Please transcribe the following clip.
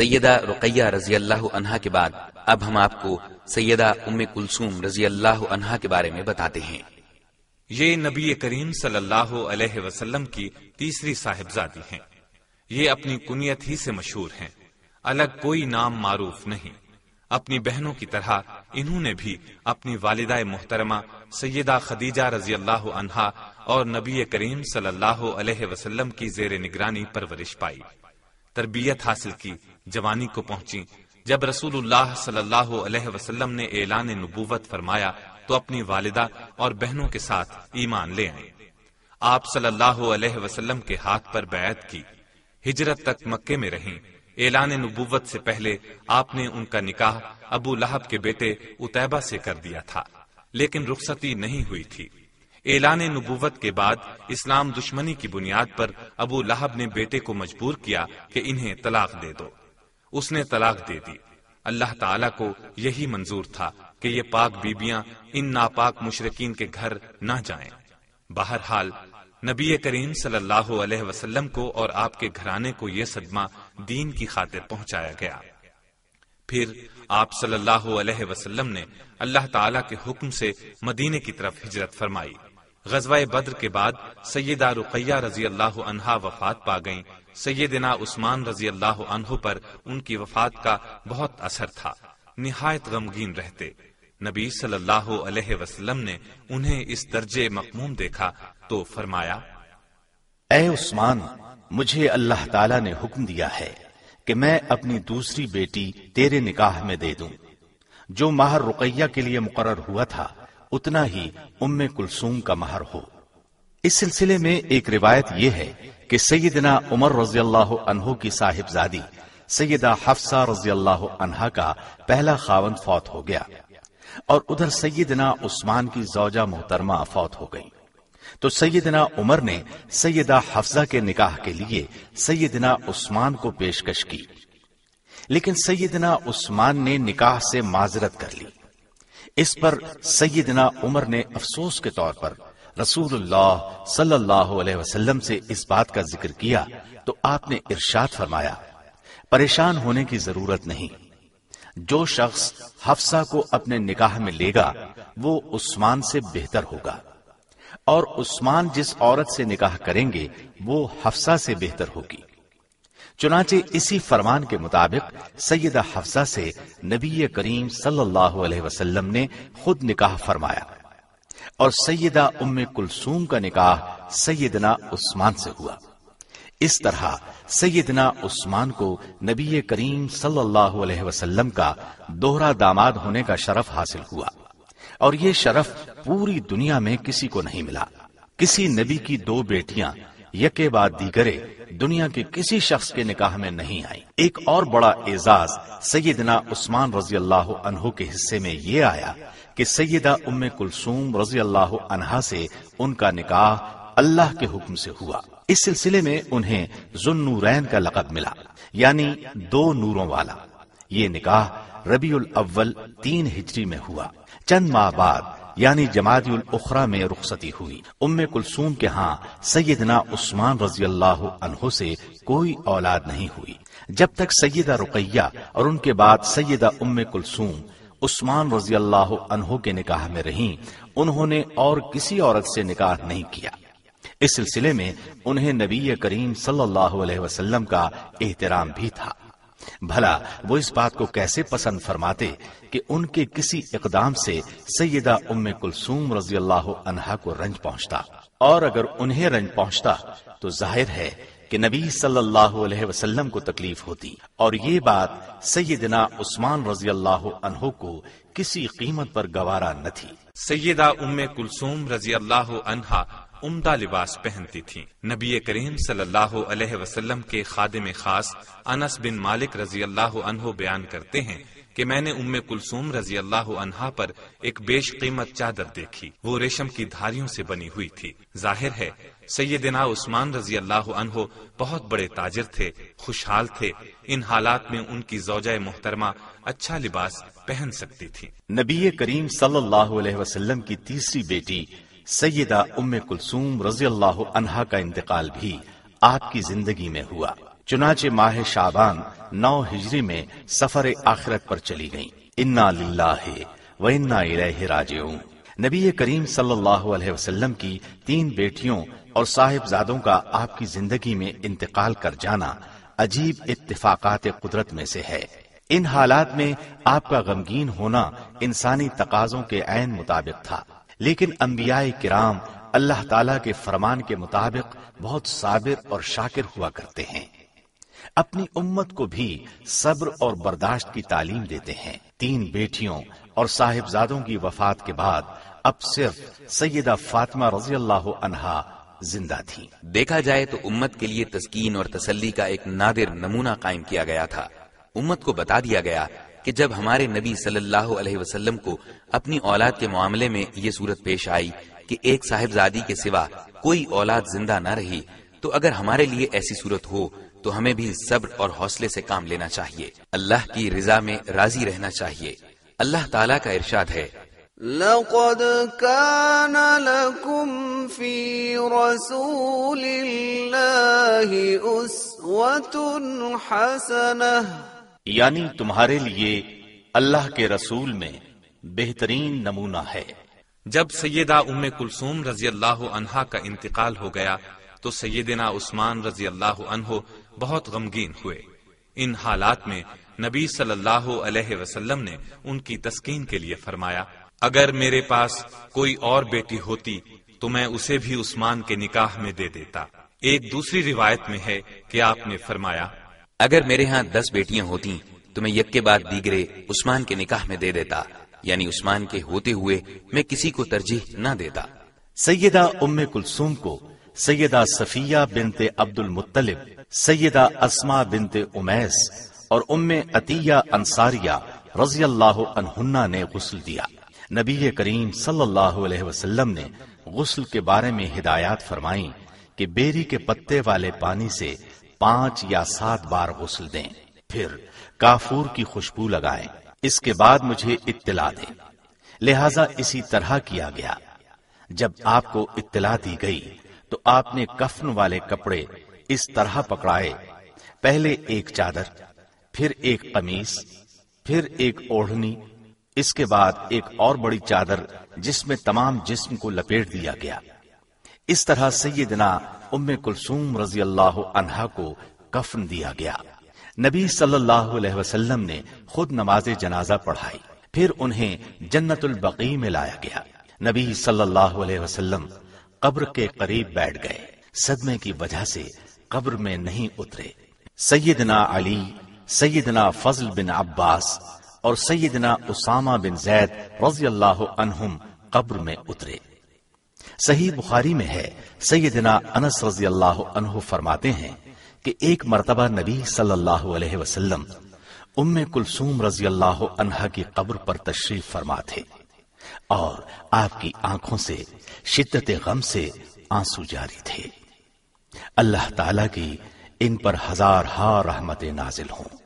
سیدہ رقیہ رضی اللہ عنہا کے بعد اب ہم آپ کو سیدہ ام کلثوم رضی اللہ عنہا کے بارے میں بتاتے ہیں۔ یہ نبی کریم صلی اللہ علیہ وسلم کی تیسری صاحبزادی ہیں۔ یہ اپنی کنیت ہی سے مشہور ہیں۔ الگ کوئی نام معروف نہیں۔ اپنی بہنوں کی طرح انہوں نے بھی اپنی والدہ محترمہ سیدہ خدیجہ رضی اللہ عنہا اور نبی کریم صلی اللہ علیہ وسلم کی زیر نگرانی پرورش پائی۔ تربیت حاصل کی، جوانی کو پہنچی۔ جب رسول اللہ صلی اللہ علیہ وسلم نے اعلان نبوت فرمایا، تو اپنی والدہ اور بہنوں کے ساتھ ایمان لے آئے۔ آپ صلی اللہ علیہ وسلم کے ہاتھ پر بیعت کی۔ ہجرت تک مکے میں رہیں۔ اعلان نبوت سے پہلے آپ نے ان کا نکاح ابو لہب کے بیٹے اتیبہ سے کر دیا تھا، لیکن رخصتی نہیں ہوئی تھی۔ اعلان نبوت کے بعد اسلام دشمنی کی بنیاد پر ابو لہب نے بیٹے کو مجبور کیا کہ انہیں طلاق دے دو۔ اس نے طلاق دے دی۔ اللہ تعالی کو یہی منظور تھا کہ یہ پاک بیبیاں ان ناپاک مشرقین کے گھر نہ جائیں۔ بہرحال، نبی کریم صلی اللہ علیہ وسلم کو اور آپ کے گھرانے کو یہ صدمہ دین کی خاطر پہنچایا گیا۔ پھر آپ صلی اللہ علیہ وسلم نے اللہ تعالی کے حکم سے مدینے کی طرف ہجرت فرمائی۔ غزوہ بدر کے بعد سیدہ رقیہ رضی اللہ عنہا وفات پا گئیں۔ سیدنا عثمان رضی اللہ عنہ پر ان کی وفات کا بہت اثر تھا۔ نہایت غمگین رہتے۔ نبی صلی اللہ علیہ وسلم نے انہیں اس درجے مقموم دیکھا تو فرمایا، اے عثمان، مجھے اللہ تعالی نے حکم دیا ہے کہ میں اپنی دوسری بیٹی تیرے نکاح میں دے دوں۔ جو مہر رقیہ کے لیے مقرر ہوا تھا اتنا ہی ام کلسوم کا مہر ہو۔ اس سلسلے میں ایک روایت یہ ہے کہ سیدنا عمر رضی اللہ عنہ کی صاحب زادی سیدہ حفصہ رضی اللہ عنہا کا پہلا خاون فوت ہو گیا۔ اور ادھر سیدنا عثمان کی زوجہ محترمہ فوت ہو گئی تو سیدنا عمر نے سیدہ حفظہ کے نکاح کے لیے سیدنا عثمان کو پیشکش کی۔ لیکن سیدنا عثمان نے نکاح سے معذرت کر لی۔ اس پر سیدنا عمر نے افسوس کے طور پر رسول اللہ صلی اللہ علیہ وسلم سے اس بات کا ذکر کیا تو آپ نے ارشاد فرمایا، پریشان ہونے کی ضرورت نہیں۔ جو شخص حفصہ کو اپنے نکاح میں لے گا، وہ عثمان سے بہتر ہوگا۔ اور عثمان جس عورت سے نکاح کریں گے، وہ حفصہ سے بہتر ہوگی۔ چنانچہ اسی فرمان کے مطابق سیدہ حفصہ سے نبی کریم صلی اللہ علیہ وسلم نے خود نکاح فرمایا اور سیدہ ام کلسوم کا نکاح سیدنا عثمان سے ہوا۔ اس طرح سیدنا عثمان کو نبی کریم صلی اللہ علیہ وسلم کا دوہرا داماد ہونے کا شرف حاصل ہوا اور یہ شرف پوری دنیا میں کسی کو نہیں ملا۔ کسی نبی کی دو بیٹیاں یکے بعد دیگرے دنیا کے کسی شخص کے نکاح میں نہیں آئی ایک اور بڑا اعزاز سیدنا عثمان رضی اللہ عنہ کے حصے میں یہ آیا کہ سیدہ ام کلثوم رضی اللہ عنہا سے ان کا نکاح اللہ کے حکم سے ہوا۔ اس سلسلے میں انہیں ذن نورین کا لقب ملا یعنی دو نوروں والا۔ یہ نکاح ربیع الاول تین ہجری میں ہوا۔ چند ماہ بعد یعنی جماعت الاخرا میں رخصتی ہوئی۔ ام کلثوم کے ہاں سیدنا عثمان رضی اللہ عنہ سے کوئی اولاد نہیں ہوئی۔ جب تک سیدہ رقیہ اور ان کے بعد سیدہ ام کلثوم عثمان رضی اللہ عنہ کے نکاح میں رہیں، انہوں نے اور کسی عورت سے نکاح نہیں کیا۔ اس سلسلے میں انہیں نبی کریم صلی اللہ علیہ وسلم کا احترام بھی تھا۔ بھلا، وہ اس بات کو کیسے پسند فرماتے کہ ان کے کسی اقدام سے سیدہ ام کلثوم رضی اللہ عنہا کو رنج پہنچتا؟ اور اگر انہیں رنج پہنچتا، تو ظاہر ہے کہ نبی صلی اللہ علیہ وسلم کو تکلیف ہوتی۔ اور یہ بات سیدنا عثمان رضی اللہ عنہ کو کسی قیمت پر گوارا نہ تھی۔ سیدہ ام کلثوم رضی اللہ عنہا عمدہ لباس پہنتی تھی نبی کریم صلی اللہ علیہ وسلم کے خادم خاص انس بن مالک رضی اللہ عنہ بیان کرتے ہیں کہ میں نے ام کلثوم رضی اللہ عنہا پر ایک بیش قیمت چادر دیکھی۔ وہ ریشم کی دھاریوں سے بنی ہوئی تھی۔ ظاہر ہے، سیدنا عثمان رضی اللہ عنہ بہت بڑے تاجر تھے، خوشحال تھے۔ ان حالات میں ان کی زوجہ محترمہ اچھا لباس پہن سکتی تھی نبی کریم صلی اللہ علیہ وسلم کی تیسری بیٹی سیدہ ام کلثوم رضی اللہ عنہا کا انتقال بھی آپ کی زندگی میں ہوا۔ چنانچہ ماہ شابان نو ہجری میں سفر آخرت پر چلی گئیں۔ انا للہ و انا الیہ راجعون۔ نبی کریم صلی اللہ علیہ وسلم کی تین بیٹیوں اور صاحب زادوں کا آپ کی زندگی میں انتقال کر جانا عجیب اتفاقات قدرت میں سے ہے۔ ان حالات میں آپ کا غمگین ہونا انسانی تقاضوں کے عین مطابق تھا۔ لیکن انبیاء کرام اللہ تعالی کے فرمان کے مطابق بہت صابر اور شاکر ہوا کرتے ہیں۔ اپنی امت کو بھی صبر اور برداشت کی تعلیم دیتے ہیں۔ تین بیٹیوں اور صاحبزادوں کی وفات کے بعد اب صرف سیدہ فاطمہ رضی اللہ عنہا زندہ تھی دیکھا جائے تو امت کے لیے تسکین اور تسلی کا ایک نادر نمونہ قائم کیا گیا تھا۔ امت کو بتا دیا گیا کہ جب ہمارے نبی صلی اللہ علیہ وسلم کو اپنی اولاد کے معاملے میں یہ صورت پیش آئی کہ ایک صاحبزادی کے سوا کوئی اولاد زندہ نہ رہی، تو اگر ہمارے لیے ایسی صورت ہو، تو ہمیں بھی صبر اور حوصلے سے کام لینا چاہیے۔ اللہ کی رضا میں راضی رہنا چاہیے۔ اللہ تعالیٰ کا ارشاد ہے۔ لقد كان لكم في رسول الله أسوة حسنة۔ یعنی تمہارے لیے اللہ کے رسول میں بہترین نمونہ ہے۔ جب سیدہ ام کلثوم رضی اللہ عنہا کا انتقال ہو گیا، تو سیدنا عثمان رضی اللہ عنہ بہت غمگین ہوئے۔ ان حالات میں نبی صلی اللہ علیہ وسلم نے ان کی تسکین کے لیے فرمایا، اگر میرے پاس کوئی اور بیٹی ہوتی تو میں اسے بھی عثمان کے نکاح میں دے دیتا۔ ایک دوسری روایت میں ہے کہ آپ نے فرمایا اگر میرے ہاں دس بیٹیاں ہوتی تو میں یک کے بعد دیگرے عثمان کے نکاح میں دے دیتا یعنی عثمان کے ہوتے ہوئے میں کسی کو ترجیح نہ دیتا۔ سیدہ ام کلثوم کو سیدہ صفیہ بنت عبد المطلب سیدہ اسما بنت امیس اور ام عطیہ انصاریہ رضی اللہ عنہنہ نے غسل دیا۔ نبی کریم صلی اللہ علیہ وسلم نے غسل کے بارے میں ہدایات فرمائیں کہ بیری کے پتے والے پانی سے پانچ یا سات بار غسل دیں۔ پھر کافور کی خوشبو لگائیں۔ اس کے بعد مجھے اطلاع دیں۔ لہذا اسی طرح کیا گیا۔ جب آپ کو اطلاع دی گئی، تو آپ نے کفن والے کپڑے اس طرح پکڑائے۔ پہلے ایک چادر، پھر ایک قمیص، پھر ایک اوڑھنی۔ اس کے بعد ایک اور بڑی چادر، جس میں تمام جسم کو لپیٹ دیا گیا۔ اس طرح سیدنا ام کلثوم رضی اللہ عنہا کو کفن دیا گیا۔ نبی صلی اللہ علیہ وسلم نے خود نماز جنازہ پڑھائی، پھر انہیں جنت البقی میں لایا گیا۔ نبی صلی اللہ علیہ وسلم قبر کے قریب بیٹھ گئے۔ صدمے کی وجہ سے قبر میں نہیں اترے۔ سیدنا علی، سیدنا فضل بن عباس اور سیدنا اسامہ بن زید رضی اللہ عنہم قبر میں اترے۔ صحیح بخاری میں ہے، سیدنا انس رضی اللہ عنہ فرماتے ہیں کہ ایک مرتبہ نبی صلی اللہ علیہ وسلم ام کلثوم رضی اللہ عنہ کی قبر پر تشریف فرما تھے اور آپ کی آنکھوں سے شدت غم سے آنسو جاری تھے۔ اللہ تعالی کی ان پر ہزار ہا رحمت نازل ہوں۔